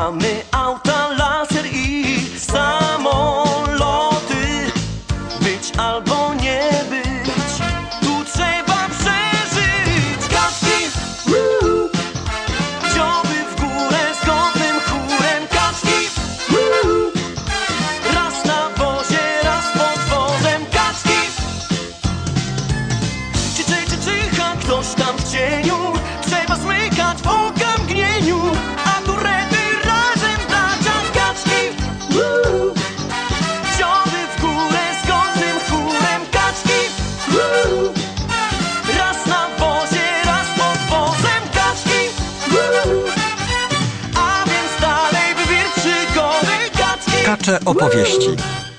Mamy auta, laser i samoloty. Być albo nie Kacze opowieści.